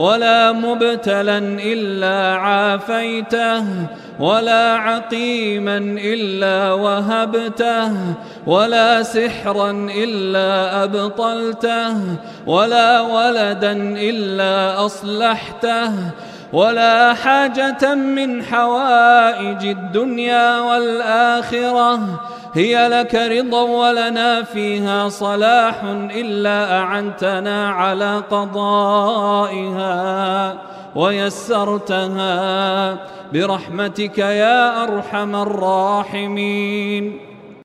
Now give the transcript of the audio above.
ولا مبتلا إلا عافيته ولا عقيما إلا وهبته ولا سحرا إلا أبطلته ولا ولدا إلا أصلحته ولا حاجة من حوائج الدنيا والآخرة هي لك رضا ولنا فيها صلاح إلا أعنتنا على قضائها ويسرتها برحمتك يا أرحم الراحمين.